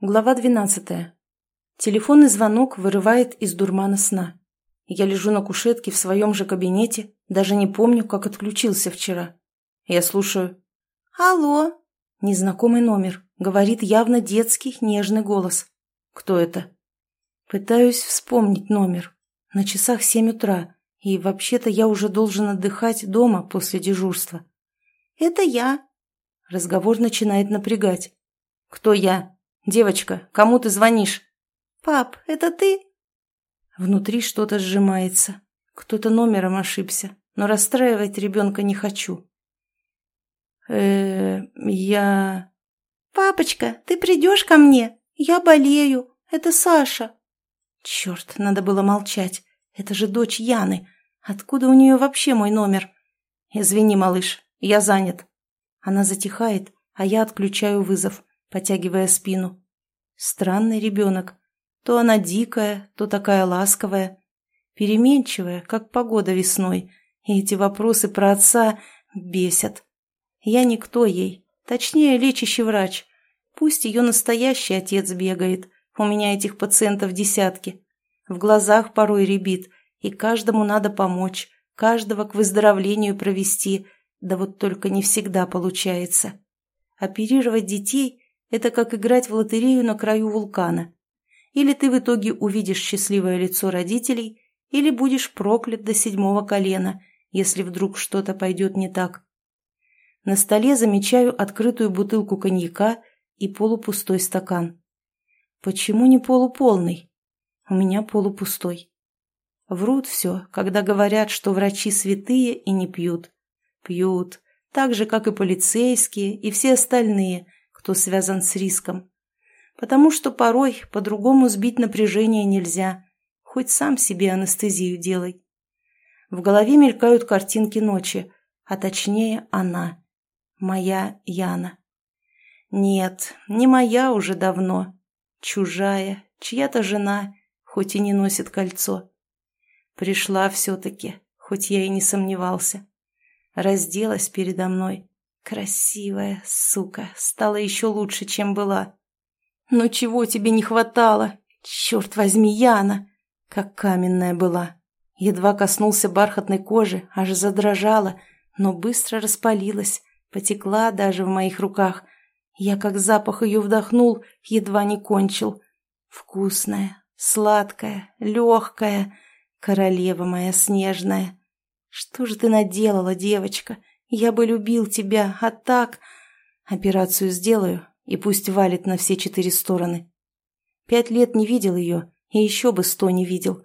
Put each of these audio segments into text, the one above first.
Глава двенадцатая. Телефонный звонок вырывает из дурмана сна. Я лежу на кушетке в своем же кабинете, даже не помню, как отключился вчера. Я слушаю. «Алло!» Незнакомый номер. Говорит явно детский, нежный голос. Кто это? Пытаюсь вспомнить номер. На часах семь утра, и вообще-то я уже должен отдыхать дома после дежурства. «Это я». Разговор начинает напрягать. «Кто я?» «Девочка, кому ты звонишь?» «Пап, это ты?» Внутри что-то сжимается. Кто-то номером ошибся, но расстраивать ребенка не хочу. э я... «Папочка, ты придешь ко мне? Я болею. Это Саша». Черт, надо было молчать. Это же дочь Яны. Откуда у нее вообще мой номер? Извини, малыш, я занят. Она затихает, а я отключаю вызов потягивая спину. Странный ребенок. То она дикая, то такая ласковая. Переменчивая, как погода весной. И эти вопросы про отца бесят. Я никто ей. Точнее, лечащий врач. Пусть ее настоящий отец бегает. У меня этих пациентов десятки. В глазах порой ребит. И каждому надо помочь. Каждого к выздоровлению провести. Да вот только не всегда получается. Оперировать детей это как играть в лотерею на краю вулкана. Или ты в итоге увидишь счастливое лицо родителей, или будешь проклят до седьмого колена, если вдруг что-то пойдет не так. На столе замечаю открытую бутылку коньяка и полупустой стакан. Почему не полуполный? У меня полупустой. Врут все, когда говорят, что врачи святые и не пьют. Пьют, так же, как и полицейские и все остальные – кто связан с риском. Потому что порой по-другому сбить напряжение нельзя, хоть сам себе анестезию делай. В голове мелькают картинки ночи, а точнее она, моя Яна. Нет, не моя уже давно, чужая, чья-то жена, хоть и не носит кольцо. Пришла все-таки, хоть я и не сомневался. Разделась передо мной, Красивая, сука, стала еще лучше, чем была. Но чего тебе не хватало? Черт возьми, Яна! Как каменная была. Едва коснулся бархатной кожи, аж задрожала, но быстро распалилась, потекла даже в моих руках. Я как запах ее вдохнул, едва не кончил. Вкусная, сладкая, легкая, королева моя снежная. Что же ты наделала, девочка? Я бы любил тебя, а так... Операцию сделаю, и пусть валит на все четыре стороны. Пять лет не видел ее, и еще бы сто не видел.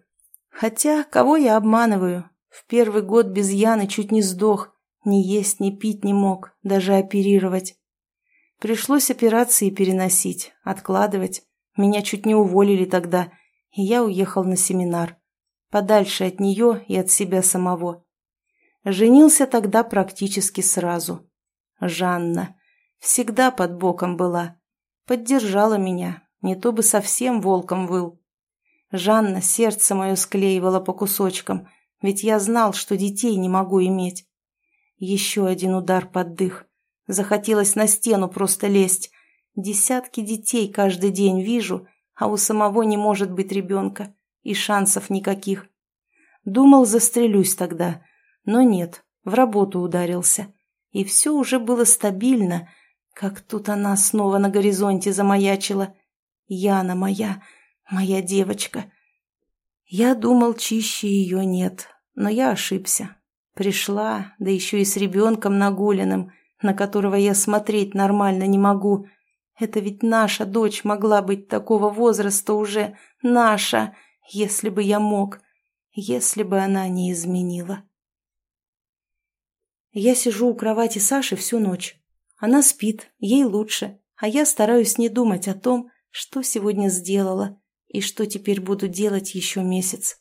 Хотя, кого я обманываю? В первый год без Яны чуть не сдох. Ни есть, ни пить не мог, даже оперировать. Пришлось операции переносить, откладывать. Меня чуть не уволили тогда, и я уехал на семинар. Подальше от нее и от себя самого. Женился тогда практически сразу. Жанна. Всегда под боком была. Поддержала меня. Не то бы совсем волком выл. Жанна сердце мое склеивала по кусочкам, ведь я знал, что детей не могу иметь. Еще один удар под дых. Захотелось на стену просто лезть. Десятки детей каждый день вижу, а у самого не может быть ребенка. И шансов никаких. Думал, застрелюсь тогда, но нет, в работу ударился. И все уже было стабильно, как тут она снова на горизонте замаячила. Яна моя, моя девочка. Я думал, чище ее нет, но я ошибся. Пришла, да еще и с ребенком нагуленным, на которого я смотреть нормально не могу. Это ведь наша дочь могла быть такого возраста уже, наша, если бы я мог, если бы она не изменила. Я сижу у кровати Саши всю ночь. Она спит, ей лучше, а я стараюсь не думать о том, что сегодня сделала и что теперь буду делать еще месяц.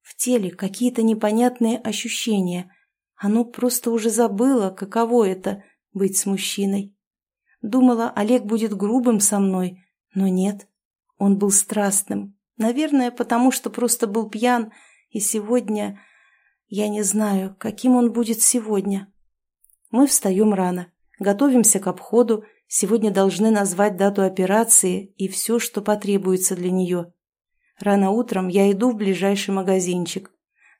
В теле какие-то непонятные ощущения. Оно просто уже забыло, каково это — быть с мужчиной. Думала, Олег будет грубым со мной, но нет. Он был страстным. Наверное, потому что просто был пьян, и сегодня я не знаю, каким он будет сегодня. Мы встаем рано, готовимся к обходу, Сегодня должны назвать дату операции и все, что потребуется для нее. Рано утром я иду в ближайший магазинчик.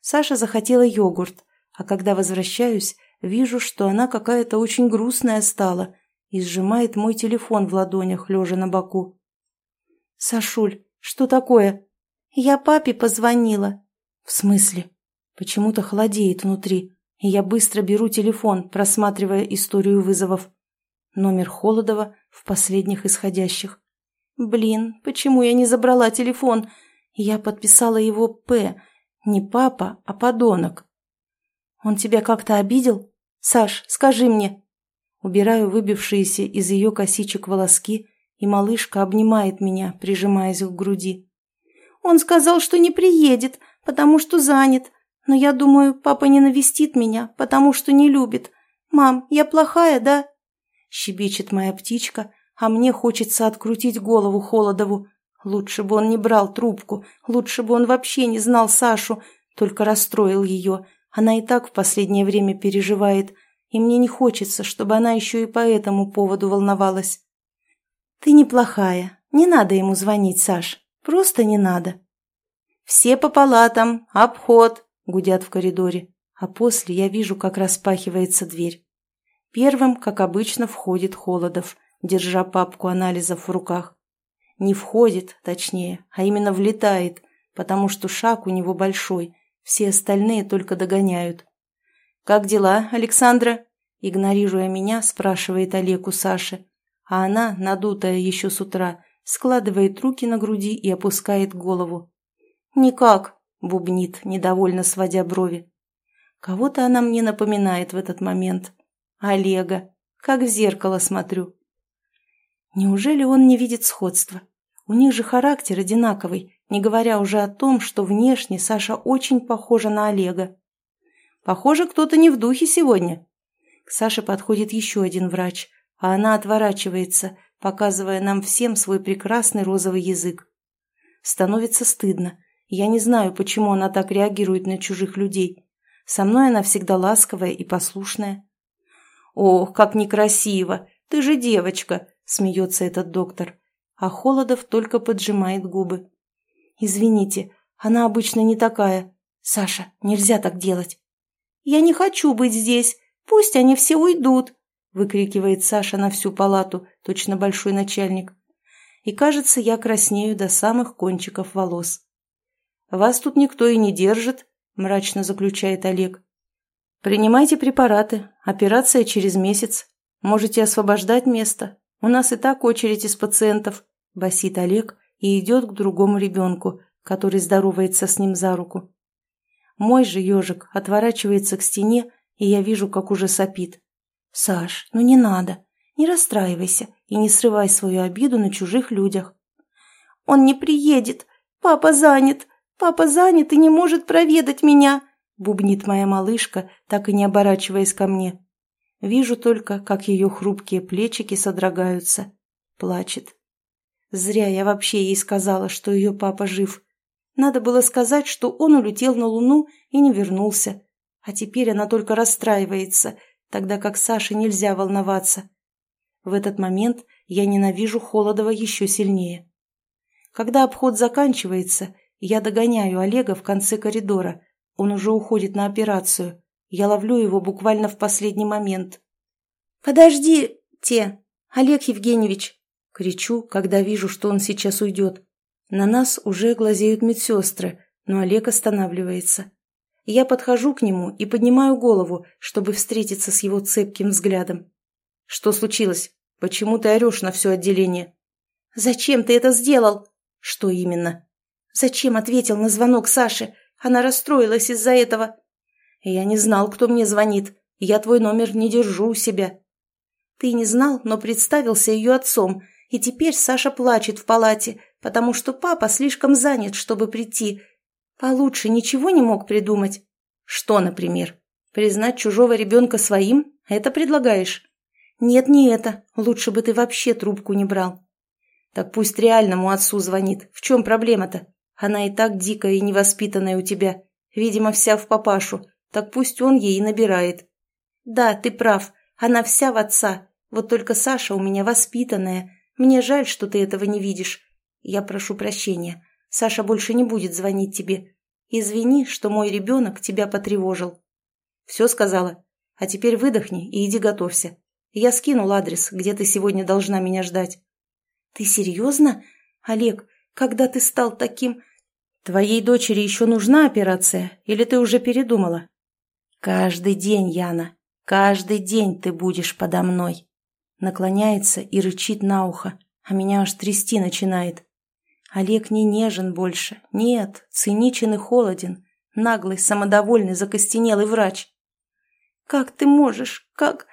Саша захотела йогурт, а когда возвращаюсь, вижу, что она какая-то очень грустная стала и сжимает мой телефон в ладонях, лежа на боку. «Сашуль, что такое?» «Я папе позвонила». «В смысле?» Почему-то холодеет внутри, и я быстро беру телефон, просматривая историю вызовов. Номер Холодова в последних исходящих. «Блин, почему я не забрала телефон?» Я подписала его «П». Не папа, а подонок. «Он тебя как-то обидел? Саш, скажи мне». Убираю выбившиеся из ее косичек волоски, и малышка обнимает меня, прижимаясь к груди. «Он сказал, что не приедет, потому что занят. Но я думаю, папа не навестит меня, потому что не любит. Мам, я плохая, да?» Щебечет моя птичка, а мне хочется открутить голову Холодову. Лучше бы он не брал трубку, лучше бы он вообще не знал Сашу, только расстроил ее. Она и так в последнее время переживает, и мне не хочется, чтобы она еще и по этому поводу волновалась. «Ты неплохая. Не надо ему звонить, Саш. Просто не надо». «Все по палатам. Обход», — гудят в коридоре. А после я вижу, как распахивается дверь. Первым, как обычно, входит Холодов, держа папку анализов в руках. Не входит, точнее, а именно влетает, потому что шаг у него большой, все остальные только догоняют. «Как дела, Александра?» Игнорируя меня, спрашивает Олег у Саши, а она, надутая еще с утра, складывает руки на груди и опускает голову. «Никак», — бубнит, недовольно сводя брови. Кого-то она мне напоминает в этот момент. Олега. Как в зеркало смотрю. Неужели он не видит сходства? У них же характер одинаковый, не говоря уже о том, что внешне Саша очень похожа на Олега. Похоже, кто-то не в духе сегодня. К Саше подходит еще один врач, а она отворачивается, показывая нам всем свой прекрасный розовый язык. Становится стыдно. Я не знаю, почему она так реагирует на чужих людей. Со мной она всегда ласковая и послушная. «Ох, как некрасиво! Ты же девочка!» – смеется этот доктор. А Холодов только поджимает губы. «Извините, она обычно не такая. Саша, нельзя так делать». «Я не хочу быть здесь. Пусть они все уйдут!» – выкрикивает Саша на всю палату, точно большой начальник. И кажется, я краснею до самых кончиков волос. «Вас тут никто и не держит», – мрачно заключает Олег. «Принимайте препараты. Операция через месяц. Можете освобождать место. У нас и так очередь из пациентов», – басит Олег и идет к другому ребенку, который здоровается с ним за руку. Мой же ежик отворачивается к стене, и я вижу, как уже сопит. «Саш, ну не надо. Не расстраивайся и не срывай свою обиду на чужих людях». «Он не приедет. Папа занят. Папа занят и не может проведать меня», бубнит моя малышка, так и не оборачиваясь ко мне. Вижу только, как ее хрупкие плечики содрогаются. Плачет. Зря я вообще ей сказала, что ее папа жив. Надо было сказать, что он улетел на Луну и не вернулся. А теперь она только расстраивается, тогда как Саше нельзя волноваться. В этот момент я ненавижу Холодова еще сильнее. Когда обход заканчивается, я догоняю Олега в конце коридора – он уже уходит на операцию. Я ловлю его буквально в последний момент. «Подождите, Олег Евгеньевич!» Кричу, когда вижу, что он сейчас уйдет. На нас уже глазеют медсестры, но Олег останавливается. Я подхожу к нему и поднимаю голову, чтобы встретиться с его цепким взглядом. «Что случилось? Почему ты орешь на все отделение?» «Зачем ты это сделал?» «Что именно?» «Зачем ответил на звонок Саши? Она расстроилась из-за этого. Я не знал, кто мне звонит. Я твой номер не держу у себя. Ты не знал, но представился ее отцом, и теперь Саша плачет в палате, потому что папа слишком занят, чтобы прийти. Получше ничего не мог придумать. Что, например? Признать чужого ребенка своим? Это предлагаешь? Нет, не это. Лучше бы ты вообще трубку не брал. Так пусть реальному отцу звонит. В чем проблема-то? Она и так дикая и невоспитанная у тебя. Видимо, вся в папашу. Так пусть он ей и набирает. Да, ты прав. Она вся в отца. Вот только Саша у меня воспитанная. Мне жаль, что ты этого не видишь. Я прошу прощения. Саша больше не будет звонить тебе. Извини, что мой ребенок тебя потревожил. Все сказала. А теперь выдохни и иди готовься. Я скинул адрес, где ты сегодня должна меня ждать. Ты серьезно? Олег, когда ты стал таким... Твоей дочери еще нужна операция, или ты уже передумала? Каждый день, Яна, каждый день ты будешь подо мной. Наклоняется и рычит на ухо, а меня аж трясти начинает. Олег не нежен больше, нет, циничен и холоден, наглый, самодовольный, закостенелый врач. Как ты можешь, как...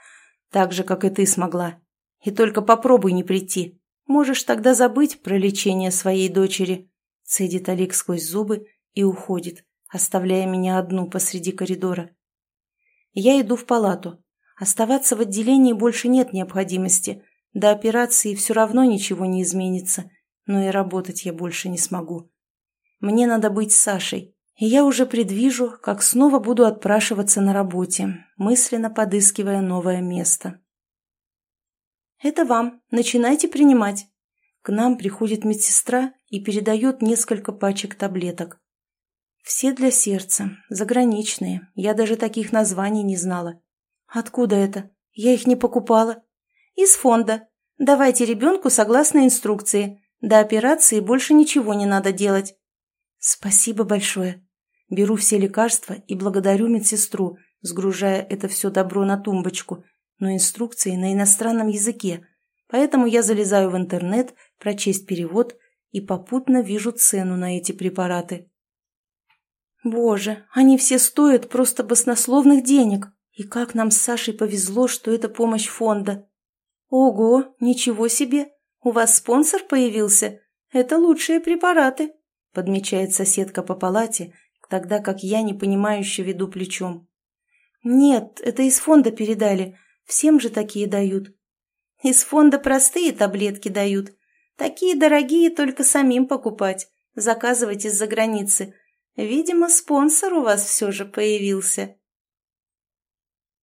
Так же, как и ты смогла. И только попробуй не прийти. Можешь тогда забыть про лечение своей дочери. Цедит Олег сквозь зубы и уходит, оставляя меня одну посреди коридора. Я иду в палату. Оставаться в отделении больше нет необходимости. До операции все равно ничего не изменится, но и работать я больше не смогу. Мне надо быть Сашей, и я уже предвижу, как снова буду отпрашиваться на работе, мысленно подыскивая новое место. «Это вам. Начинайте принимать». К нам приходит медсестра и передает несколько пачек таблеток. Все для сердца, заграничные, я даже таких названий не знала. Откуда это? Я их не покупала. Из фонда. Давайте ребенку согласно инструкции. До операции больше ничего не надо делать. Спасибо большое. Беру все лекарства и благодарю медсестру, сгружая это все добро на тумбочку, но инструкции на иностранном языке, поэтому я залезаю в интернет, прочесть перевод и попутно вижу цену на эти препараты. Боже, они все стоят просто баснословных денег. И как нам с Сашей повезло, что это помощь фонда. Ого, ничего себе! У вас спонсор появился? Это лучшие препараты, подмечает соседка по палате, тогда как я непонимающе веду плечом. Нет, это из фонда передали. Всем же такие дают. Из фонда простые таблетки дают. Такие дорогие только самим покупать. Заказывать из-за границы. Видимо, спонсор у вас все же появился.